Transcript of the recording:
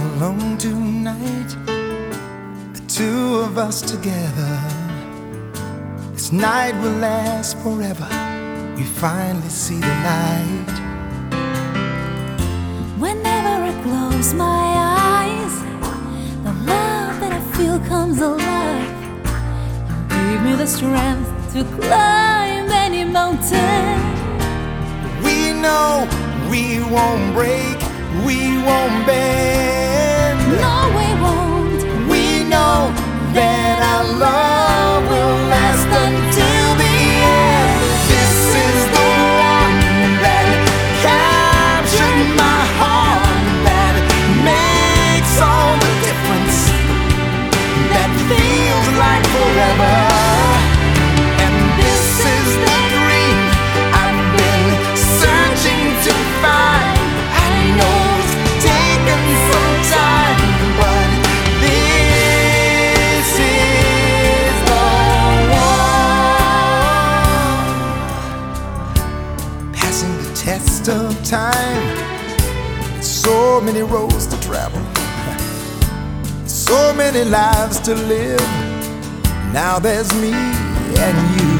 alone tonight, the two of us together. This night will last forever. We finally see the light. Whenever I close my eyes, the love that I feel comes alive. You give me the strength to climb any mountain. We know we won't break, we won't bend. No, we won't. Test of time. So many roads to travel, so many lives to live. Now there's me and you.